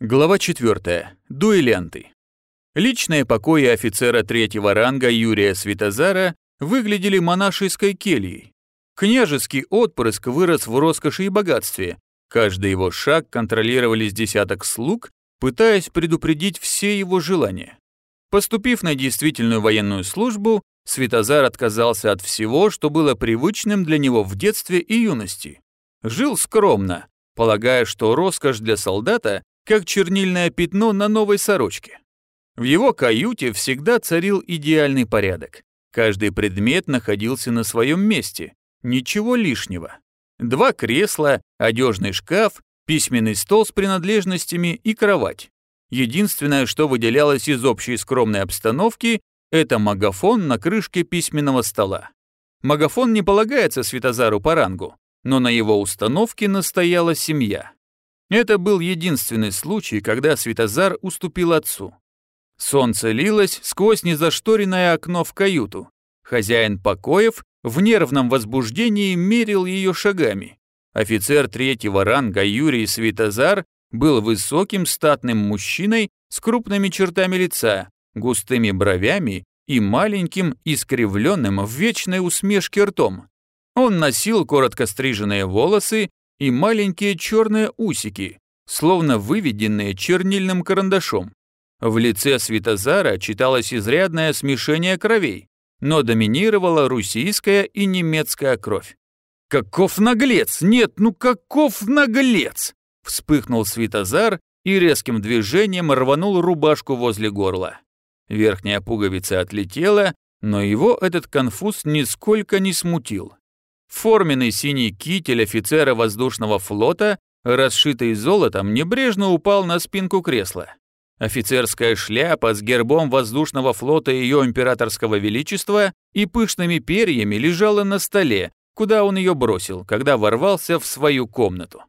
Глава 4. Дуэлянты. Личные покои офицера третьего ранга Юрия Светозара выглядели монашеской кельей. Княжеский отпрыск вырос в роскоши и богатстве. Каждый его шаг контролировали с десяток слуг, пытаясь предупредить все его желания. Поступив на действительную военную службу, Светозар отказался от всего, что было привычным для него в детстве и юности. Жил скромно, полагая, что роскошь для солдата как чернильное пятно на новой сорочке. В его каюте всегда царил идеальный порядок. Каждый предмет находился на своем месте, ничего лишнего. Два кресла, одежный шкаф, письменный стол с принадлежностями и кровать. Единственное, что выделялось из общей скромной обстановки, это магафон на крышке письменного стола. Магафон не полагается Светозару по рангу, но на его установке настояла семья. Это был единственный случай, когда Светозар уступил отцу. Солнце лилось сквозь незашторенное окно в каюту. Хозяин покоев в нервном возбуждении мерил ее шагами. Офицер третьего ранга Юрий Светозар был высоким статным мужчиной с крупными чертами лица, густыми бровями и маленьким искривленным в вечной усмешке ртом. Он носил коротко стриженные волосы и маленькие черные усики, словно выведенные чернильным карандашом. В лице Светозара читалось изрядное смешение кровей, но доминировала русийская и немецкая кровь. «Каков наглец! Нет, ну каков наглец!» Вспыхнул Светозар и резким движением рванул рубашку возле горла. Верхняя пуговица отлетела, но его этот конфуз нисколько не смутил. Форменный синий китель офицера воздушного флота, расшитый золотом, небрежно упал на спинку кресла. Офицерская шляпа с гербом воздушного флота ее императорского величества и пышными перьями лежала на столе, куда он ее бросил, когда ворвался в свою комнату.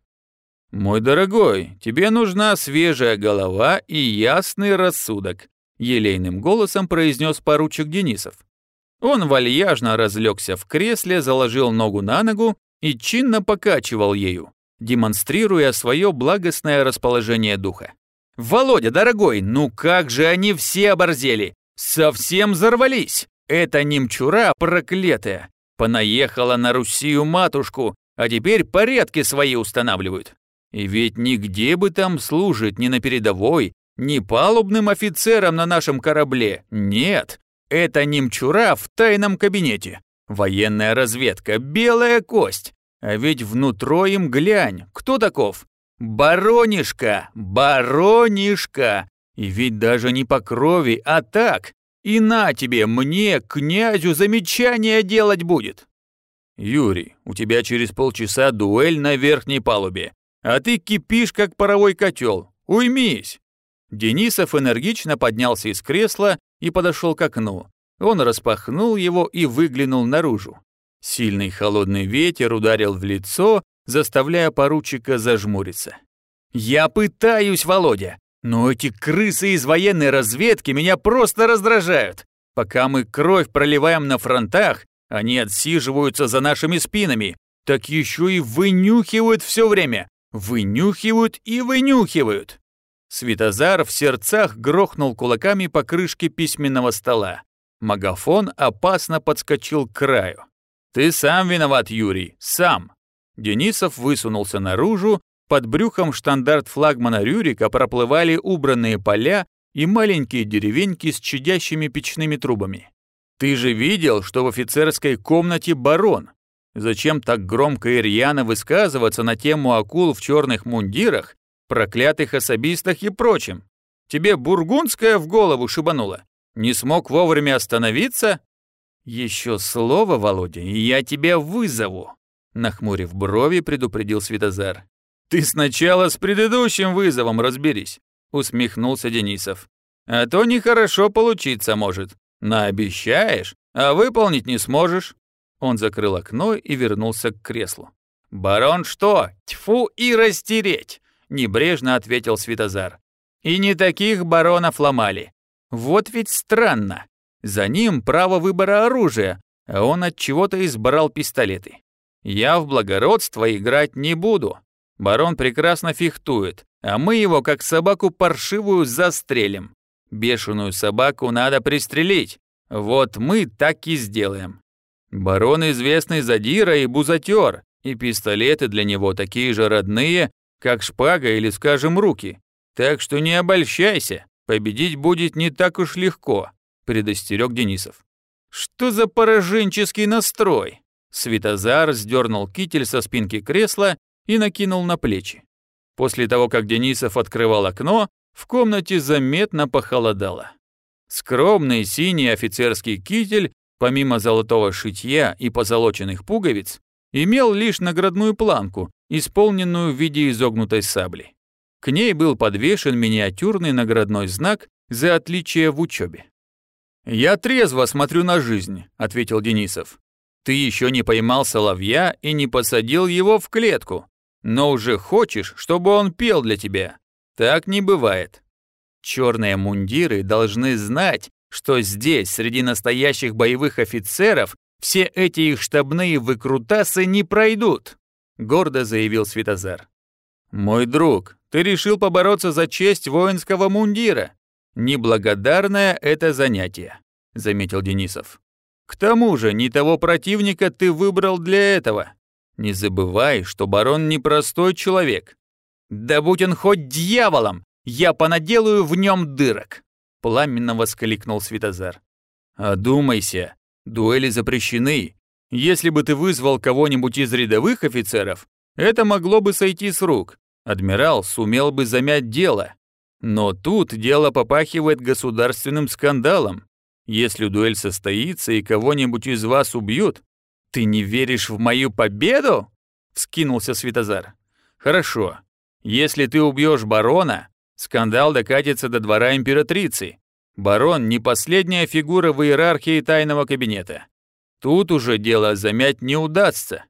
«Мой дорогой, тебе нужна свежая голова и ясный рассудок», елейным голосом произнес поручик Денисов. Он вальяжно разлегся в кресле, заложил ногу на ногу и чинно покачивал ею, демонстрируя свое благостное расположение духа. «Володя, дорогой, ну как же они все оборзели! Совсем взорвались! Это немчура проклятая! Понаехала на Русию матушку, а теперь порядки свои устанавливают. И ведь нигде бы там служить ни на передовой, ни палубным офицером на нашем корабле, нет, это немчура в тайном кабинете. Военная разведка, белая кость. А ведь внутро им глянь, кто таков? Баронишка, баронишка. И ведь даже не по крови, а так. И на тебе, мне, князю, замечание делать будет. Юрий, у тебя через полчаса дуэль на верхней палубе, а ты кипишь, как паровой котел. Уймись. Денисов энергично поднялся из кресла и подошел к окну. Он распахнул его и выглянул наружу. Сильный холодный ветер ударил в лицо, заставляя поручика зажмуриться. «Я пытаюсь, Володя, но эти крысы из военной разведки меня просто раздражают. Пока мы кровь проливаем на фронтах, они отсиживаются за нашими спинами, так еще и вынюхивают все время. Вынюхивают и вынюхивают. Светозар в сердцах грохнул кулаками по крышке письменного стола. Магафон опасно подскочил к краю. «Ты сам виноват, Юрий, сам!» Денисов высунулся наружу, под брюхом штандарт флагмана Рюрика проплывали убранные поля и маленькие деревеньки с чадящими печными трубами. «Ты же видел, что в офицерской комнате барон? Зачем так громко и рьяно высказываться на тему акул в черных мундирах, проклятых особистах и прочем. Тебе бургундская в голову шибанула? Не смог вовремя остановиться? Еще слово, Володя, и я тебя вызову. Нахмурив брови, предупредил Светозар. Ты сначала с предыдущим вызовом разберись, усмехнулся Денисов. А то нехорошо получиться может. Наобещаешь, а выполнить не сможешь. Он закрыл окно и вернулся к креслу. «Барон что? Тьфу и растереть! Небрежно ответил Светозар. И не таких баронов ломали. Вот ведь странно. За ним право выбора оружия, а он от чего-то избрал пистолеты. Я в благородство играть не буду. Барон прекрасно фехтует, а мы его, как собаку паршивую, застрелим. Бешеную собаку надо пристрелить. Вот мы так и сделаем. Барон известный задира и бузатер, и пистолеты для него такие же родные, как шпага или, скажем, руки. Так что не обольщайся, победить будет не так уж легко, предостерег Денисов. Что за пораженческий настрой? Светозар сдернул китель со спинки кресла и накинул на плечи. После того, как Денисов открывал окно, в комнате заметно похолодало. Скромный синий офицерский китель, помимо золотого шитья и позолоченных пуговиц, имел лишь наградную планку, исполненную в виде изогнутой сабли. К ней был подвешен миниатюрный наградной знак за отличие в учебе. «Я трезво смотрю на жизнь», — ответил Денисов. «Ты еще не поймал соловья и не посадил его в клетку, но уже хочешь, чтобы он пел для тебя. Так не бывает. Черные мундиры должны знать, что здесь, среди настоящих боевых офицеров, все эти их штабные выкрутасы не пройдут», — гордо заявил Светозар. «Мой друг, ты решил побороться за честь воинского мундира. Неблагодарное это занятие», — заметил Денисов. «К тому же не того противника ты выбрал для этого. Не забывай, что барон непростой человек. Да будь он хоть дьяволом, я понаделаю в нем дырок!» Пламенно воскликнул Светозар. «Одумайся, дуэли запрещены. Если бы ты вызвал кого-нибудь из рядовых офицеров, это могло бы сойти с рук. Адмирал сумел бы замять дело. Но тут дело попахивает государственным скандалом. Если дуэль состоится и кого-нибудь из вас убьют, ты не веришь в мою победу? Вскинулся Светозар. Хорошо. Если ты убьешь барона, скандал докатится до двора императрицы. Барон не последняя фигура в иерархии тайного кабинета. Тут уже дело замять не удастся.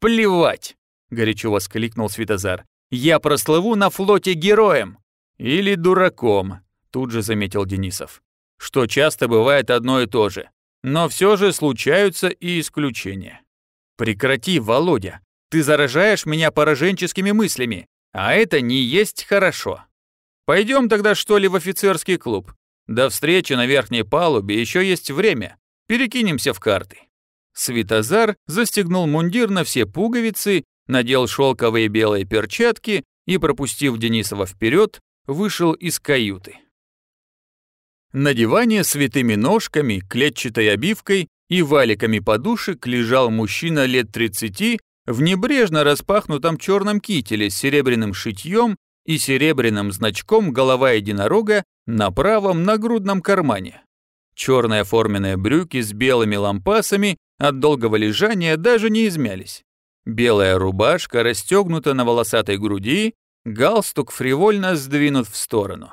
Плевать, горячо воскликнул Светозар. Я прослыву на флоте героем или дураком, тут же заметил Денисов. Что часто бывает одно и то же. Но все же случаются и исключения. Прекрати, Володя. Ты заражаешь меня пораженческими мыслями. А это не есть хорошо. Пойдем тогда что ли в офицерский клуб. До встречи на верхней палубе еще есть время. Перекинемся в карты. Светозар застегнул мундир на все пуговицы, надел шелковые белые перчатки и, пропустив Денисова вперед, вышел из каюты. На диване с витыми ножками, клетчатой обивкой и валиками подушек лежал мужчина лет 30 в небрежно распахнутом черном кителе с серебряным шитьем и серебряным значком голова единорога на правом нагрудном кармане. Черные форменные брюки с белыми лампасами от долгого лежания даже не измялись. Белая рубашка расстегнута на волосатой груди, галстук фривольно сдвинут в сторону.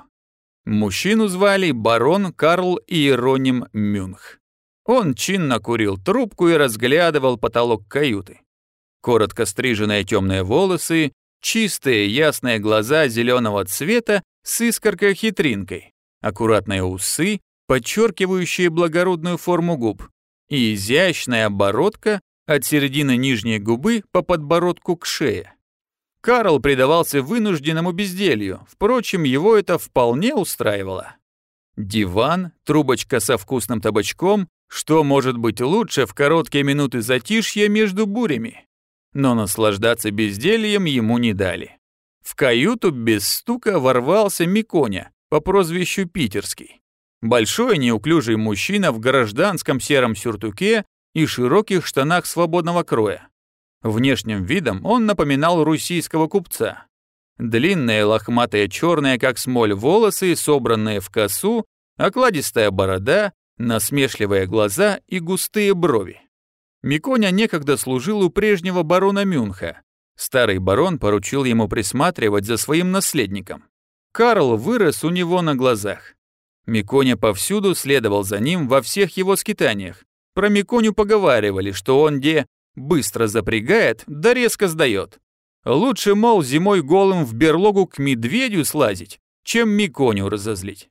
Мужчину звали барон Карл Иероним Мюнх. Он чинно курил трубку и разглядывал потолок каюты коротко стриженные темные волосы, чистые ясные глаза зеленого цвета с искоркой-хитринкой, аккуратные усы, подчеркивающие благородную форму губ, и изящная оборотка от середины нижней губы по подбородку к шее. Карл предавался вынужденному безделью, впрочем, его это вполне устраивало. Диван, трубочка со вкусным табачком, что может быть лучше в короткие минуты затишья между бурями? но наслаждаться бездельем ему не дали. В каюту без стука ворвался Миконя по прозвищу Питерский. Большой неуклюжий мужчина в гражданском сером сюртуке и широких штанах свободного кроя. Внешним видом он напоминал русийского купца. Длинные лохматые черные, как смоль, волосы, собранные в косу, окладистая борода, насмешливые глаза и густые брови. Миконя некогда служил у прежнего барона Мюнха. Старый барон поручил ему присматривать за своим наследником. Карл вырос у него на глазах. Миконя повсюду следовал за ним во всех его скитаниях. Про Миконю поговаривали, что он где быстро запрягает, да резко сдает. Лучше, мол, зимой голым в берлогу к медведю слазить, чем Миконю разозлить.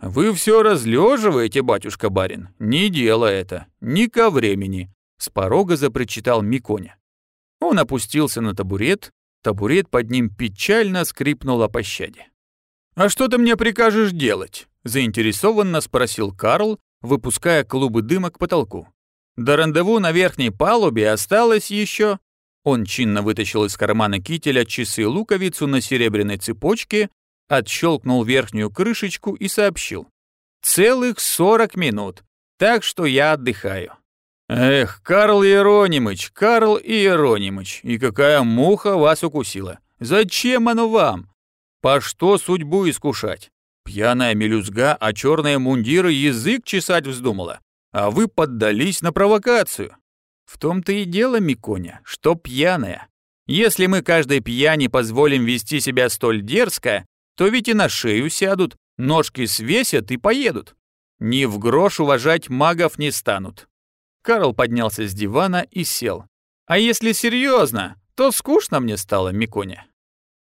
«Вы все разлеживаете, батюшка-барин. Не дело это. Ни ко времени. С порога запричитал Миконя. Он опустился на табурет, Табурет под ним печально скрипнул о пощаде. «А что ты мне прикажешь делать?» – заинтересованно спросил Карл, выпуская клубы дыма к потолку. «До рандеву на верхней палубе осталось еще...» Он чинно вытащил из кармана кителя часы-луковицу на серебряной цепочке, отщелкнул верхнюю крышечку и сообщил. «Целых сорок минут, так что я отдыхаю». «Эх, Карл Иеронимыч, Карл Иеронимыч, и какая муха вас укусила! Зачем оно вам? По что судьбу искушать? Пьяная мелюзга, а черные мундиры язык чесать вздумала, а вы поддались на провокацию. В том-то и дело, Миконя, что пьяная. Если мы каждой пьяни позволим вести себя столь дерзко, то ведь и на шею сядут, ножки свесят и поедут. Ни в грош уважать магов не станут. Карл поднялся с дивана и сел. «А если серьезно, то скучно мне стало, Миконя».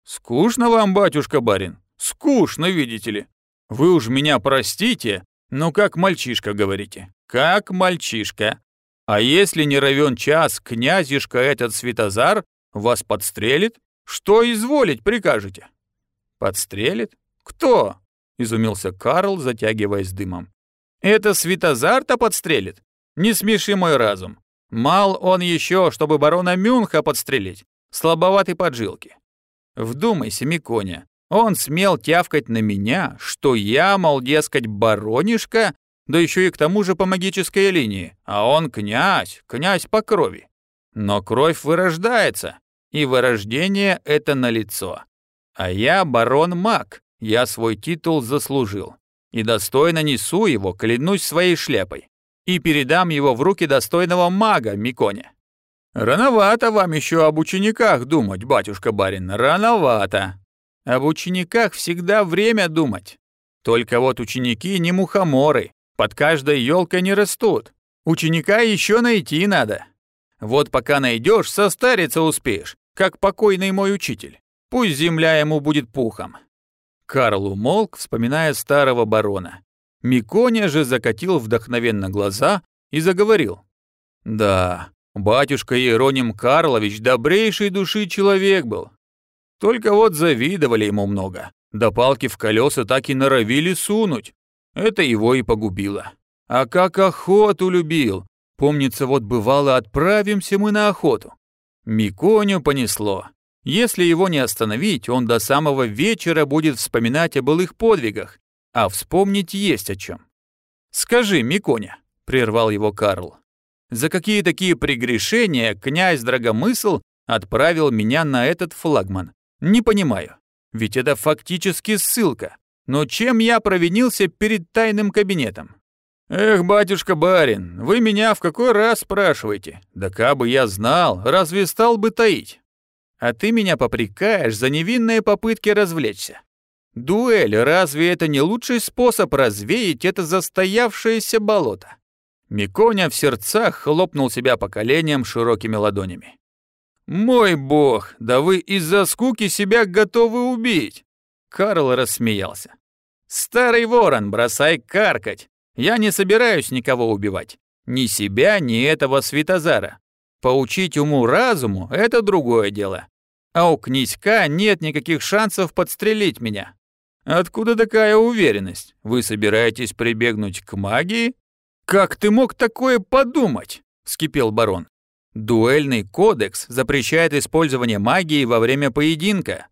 «Скучно вам, батюшка-барин? Скучно, видите ли. Вы уж меня простите, но как мальчишка говорите. Как мальчишка. А если не равен час, князишка этот Светозар вас подстрелит, что изволить прикажете?» «Подстрелит? Кто?» — изумился Карл, затягиваясь дымом. «Это Светозар-то подстрелит? Не смеши мой разум. Мал он еще, чтобы барона Мюнха подстрелить. Слабоватый поджилки. Вдумайся, Миконя, он смел тявкать на меня, что я, мол, дескать, баронишка, да еще и к тому же по магической линии, а он князь, князь по крови. Но кровь вырождается, и вырождение это налицо. А я барон-маг, я свой титул заслужил. И достойно несу его, клянусь своей шляпой и передам его в руки достойного мага Миконе. Рановато вам еще об учениках думать, батюшка-барин, рановато. Об учениках всегда время думать. Только вот ученики не мухоморы, под каждой елкой не растут. Ученика еще найти надо. Вот пока найдешь, состариться успеешь, как покойный мой учитель. Пусть земля ему будет пухом. Карл умолк, вспоминая старого барона. Миконя же закатил вдохновенно глаза и заговорил. «Да, батюшка Иероним Карлович добрейшей души человек был. Только вот завидовали ему много, да палки в колеса так и норовили сунуть. Это его и погубило. А как охоту любил! Помнится, вот бывало, отправимся мы на охоту. Миконю понесло. Если его не остановить, он до самого вечера будет вспоминать о былых подвигах а вспомнить есть о чем. «Скажи, Миконя», — прервал его Карл, «за какие такие прегрешения князь Драгомысл отправил меня на этот флагман? Не понимаю, ведь это фактически ссылка. Но чем я провинился перед тайным кабинетом?» «Эх, батюшка-барин, вы меня в какой раз спрашиваете? Да кабы я знал, разве стал бы таить? А ты меня попрекаешь за невинные попытки развлечься. Дуэль, разве это не лучший способ развеять это застоявшееся болото? Миконя в сердцах хлопнул себя по коленям широкими ладонями. «Мой бог, да вы из-за скуки себя готовы убить!» Карл рассмеялся. «Старый ворон, бросай каркать! Я не собираюсь никого убивать. Ни себя, ни этого Светозара. Поучить уму-разуму — это другое дело. А у князька нет никаких шансов подстрелить меня. Откуда такая уверенность? Вы собираетесь прибегнуть к магии? Как ты мог такое подумать? вскипел барон. Дуэльный кодекс запрещает использование магии во время поединка.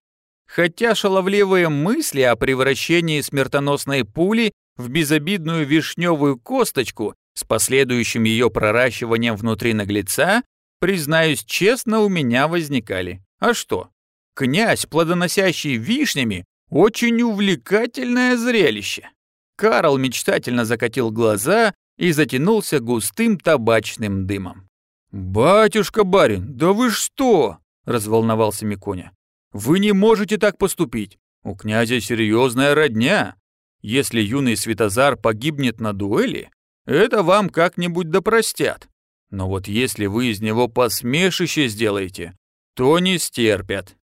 Хотя шаловливые мысли о превращении смертоносной пули в безобидную вишневую косточку с последующим ее проращиванием внутри наглеца, признаюсь честно, у меня возникали. А что? Князь, плодоносящий вишнями, очень увлекательное зрелище. Карл мечтательно закатил глаза и затянулся густым табачным дымом. «Батюшка-барин, да вы что?» – разволновался Миконя. «Вы не можете так поступить. У князя серьезная родня. Если юный Светозар погибнет на дуэли, это вам как-нибудь допростят. Но вот если вы из него посмешище сделаете, то не стерпят.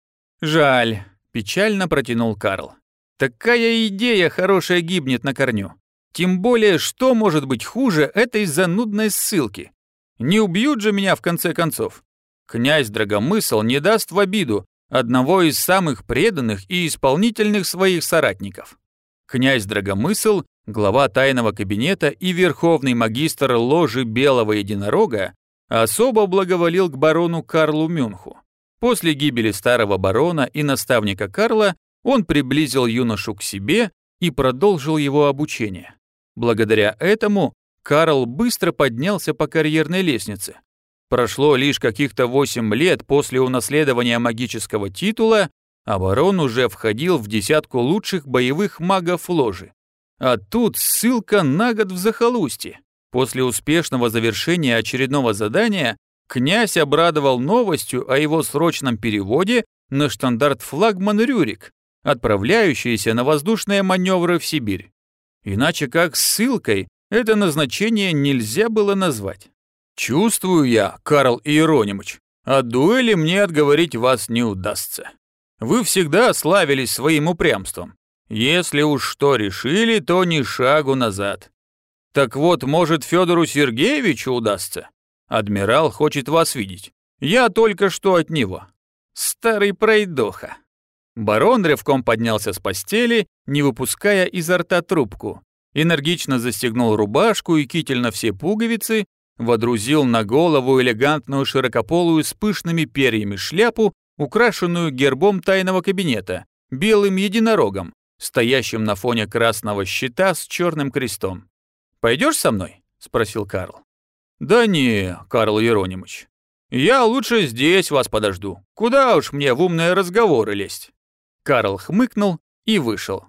Жаль, Печально протянул Карл. Такая идея хорошая гибнет на корню. Тем более, что может быть хуже этой занудной ссылки? Не убьют же меня в конце концов. Князь Драгомысл не даст в обиду, одного из самых преданных и исполнительных своих соратников. Князь Драгомысл, глава тайного кабинета и верховный магистр ложи Белого Единорога, особо благоволил к барону Карлу Мюнху. После гибели старого барона и наставника Карла он приблизил юношу к себе и продолжил его обучение. Благодаря этому Карл быстро поднялся по карьерной лестнице. Прошло лишь каких-то 8 лет после унаследования магического титула, а барон уже входил в десятку лучших боевых магов ложи. А тут ссылка на год в захолустье. После успешного завершения очередного задания князь обрадовал новостью о его срочном переводе на штандарт флагман Рюрик, отправляющийся на воздушные маневры в Сибирь. Иначе как ссылкой это назначение нельзя было назвать. Чувствую я, Карл Иеронимович, от дуэли мне отговорить вас не удастся. Вы всегда славились своим упрямством. Если уж что решили, то ни шагу назад. Так вот, может, Федору Сергеевичу удастся? Адмирал хочет вас видеть. Я только что от него. Старый пройдоха. Барон ревком поднялся с постели, не выпуская изо рта трубку. Энергично застегнул рубашку и китель на все пуговицы, водрузил на голову элегантную широкополую с пышными перьями шляпу, украшенную гербом тайного кабинета, белым единорогом, стоящим на фоне красного щита с черным крестом. Пойдешь со мной?» — спросил Карл. «Да не, Карл Еронимович. Я лучше здесь вас подожду. Куда уж мне в умные разговоры лезть?» Карл хмыкнул и вышел.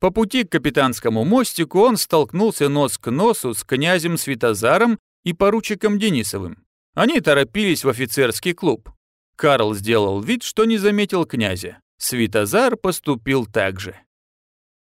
По пути к капитанскому мостику он столкнулся нос к носу с князем Святозаром и поручиком Денисовым. Они торопились в офицерский клуб. Карл сделал вид, что не заметил князя. Святозар поступил так же.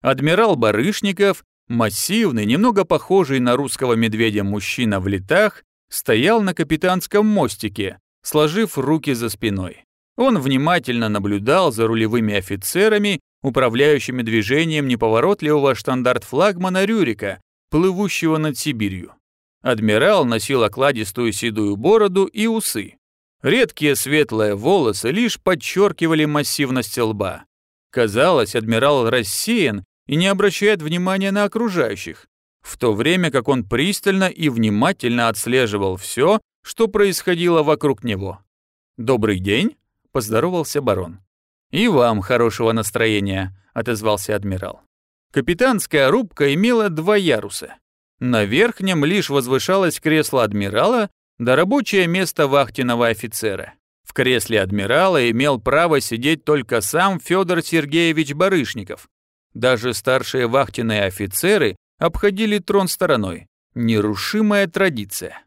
Адмирал Барышников Массивный, немного похожий на русского медведя мужчина в летах, стоял на капитанском мостике, сложив руки за спиной. Он внимательно наблюдал за рулевыми офицерами, управляющими движением неповоротливого штандарт-флагмана Рюрика, плывущего над Сибирью. Адмирал носил окладистую седую бороду и усы. Редкие светлые волосы лишь подчеркивали массивность лба. Казалось, адмирал рассеян и не обращает внимания на окружающих, в то время как он пристально и внимательно отслеживал все, что происходило вокруг него. «Добрый день», — поздоровался барон. «И вам хорошего настроения», — отозвался адмирал. Капитанская рубка имела два яруса. На верхнем лишь возвышалось кресло адмирала да рабочее место вахтенного офицера. В кресле адмирала имел право сидеть только сам Федор Сергеевич Барышников, даже старшие вахтенные офицеры обходили трон стороной. Нерушимая традиция.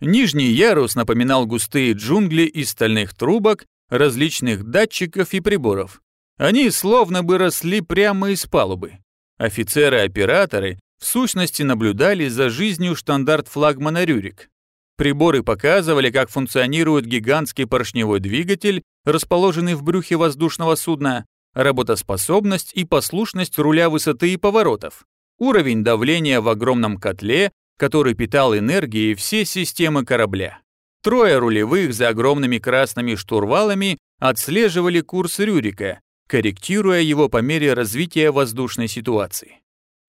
Нижний ярус напоминал густые джунгли из стальных трубок, различных датчиков и приборов. Они словно бы росли прямо из палубы. Офицеры-операторы в сущности наблюдали за жизнью штандарт флагмана «Рюрик». Приборы показывали, как функционирует гигантский поршневой двигатель, расположенный в брюхе воздушного судна, работоспособность и послушность руля высоты и поворотов, уровень давления в огромном котле, который питал энергией все системы корабля. Трое рулевых за огромными красными штурвалами отслеживали курс Рюрика, корректируя его по мере развития воздушной ситуации.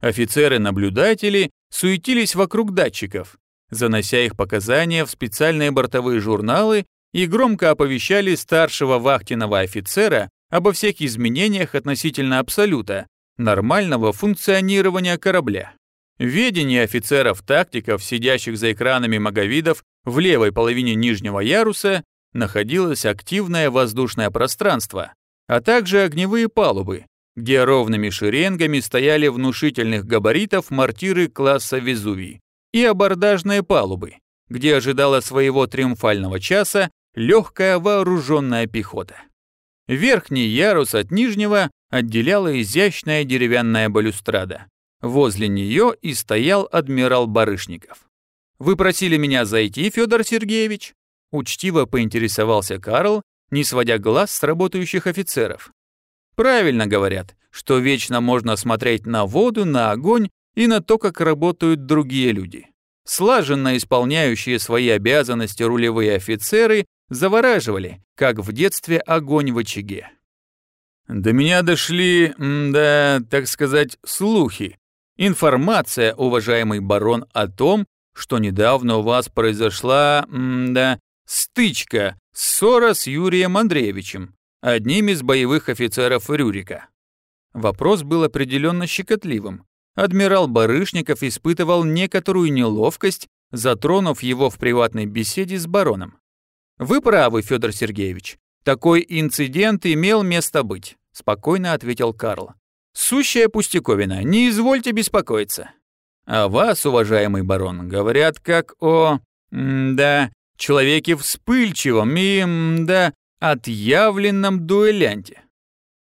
Офицеры-наблюдатели суетились вокруг датчиков, занося их показания в специальные бортовые журналы и громко оповещали старшего вахтенного офицера обо всех изменениях относительно абсолюта, нормального функционирования корабля. Ведение офицеров-тактиков, сидящих за экранами маговидов в левой половине нижнего яруса, находилось активное воздушное пространство, а также огневые палубы, где ровными шеренгами стояли внушительных габаритов мортиры класса Везувий, и абордажные палубы, где ожидала своего триумфального часа легкая вооруженная пехота. Верхний ярус от нижнего отделяла изящная деревянная балюстрада. Возле нее и стоял адмирал Барышников. «Вы просили меня зайти, Федор Сергеевич?» Учтиво поинтересовался Карл, не сводя глаз с работающих офицеров. «Правильно говорят, что вечно можно смотреть на воду, на огонь и на то, как работают другие люди. Слаженно исполняющие свои обязанности рулевые офицеры завораживали, как в детстве огонь в очаге. До меня дошли, да, так сказать, слухи. Информация, уважаемый барон, о том, что недавно у вас произошла, да, стычка, ссора с Юрием Андреевичем, одним из боевых офицеров Рюрика. Вопрос был определенно щекотливым. Адмирал Барышников испытывал некоторую неловкость, затронув его в приватной беседе с бароном. «Вы правы, Федор Сергеевич. Такой инцидент имел место быть», – спокойно ответил Карл. «Сущая пустяковина, не извольте беспокоиться». «А вас, уважаемый барон, говорят как о... да, человеке вспыльчивом и... да, отъявленном дуэлянте».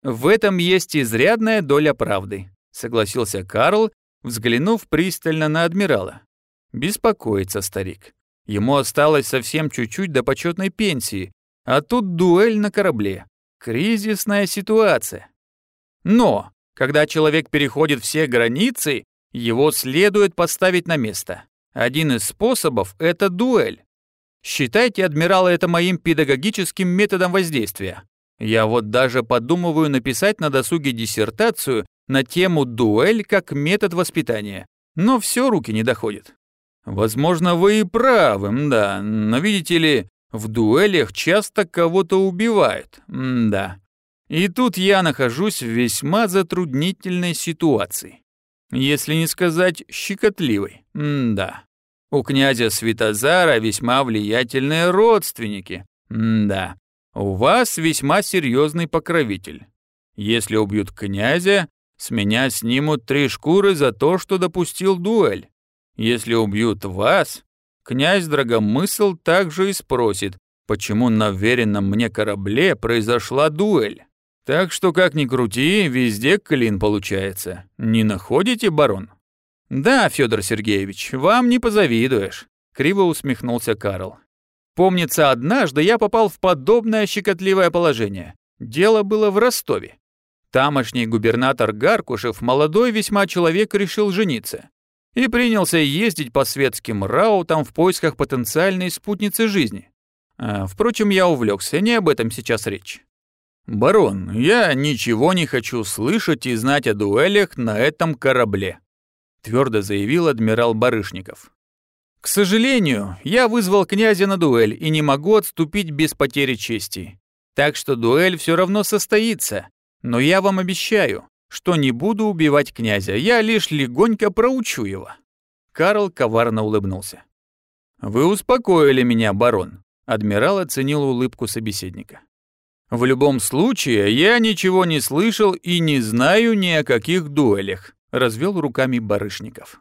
«В этом есть изрядная доля правды», – согласился Карл, взглянув пристально на адмирала. Беспокоится старик. Ему осталось совсем чуть-чуть до почетной пенсии, а тут дуэль на корабле. Кризисная ситуация. Но, когда человек переходит все границы, его следует поставить на место. Один из способов – это дуэль. Считайте, адмирала, это моим педагогическим методом воздействия. Я вот даже подумываю написать на досуге диссертацию на тему дуэль как метод воспитания. Но все руки не доходят. Возможно, вы и правы, да, но видите ли, в дуэлях часто кого-то убивают, да. И тут я нахожусь в весьма затруднительной ситуации. Если не сказать щекотливой, да. У князя Святозара весьма влиятельные родственники, да. У вас весьма серьезный покровитель. Если убьют князя, с меня снимут три шкуры за то, что допустил дуэль. Если убьют вас, князь Драгомысл также и спросит, почему на веренном мне корабле произошла дуэль. Так что, как ни крути, везде клин получается. Не находите, барон? Да, Федор Сергеевич, вам не позавидуешь, криво усмехнулся Карл. Помнится, однажды я попал в подобное щекотливое положение. Дело было в Ростове. Тамошний губернатор Гаркушев, молодой весьма человек, решил жениться и принялся ездить по светским раутам в поисках потенциальной спутницы жизни. А, впрочем, я увлекся, не об этом сейчас речь. «Барон, я ничего не хочу слышать и знать о дуэлях на этом корабле», твердо заявил адмирал Барышников. «К сожалению, я вызвал князя на дуэль и не могу отступить без потери чести. Так что дуэль все равно состоится, но я вам обещаю, что не буду убивать князя, я лишь легонько проучу его». Карл коварно улыбнулся. «Вы успокоили меня, барон», — адмирал оценил улыбку собеседника. «В любом случае, я ничего не слышал и не знаю ни о каких дуэлях», — развел руками Барышников.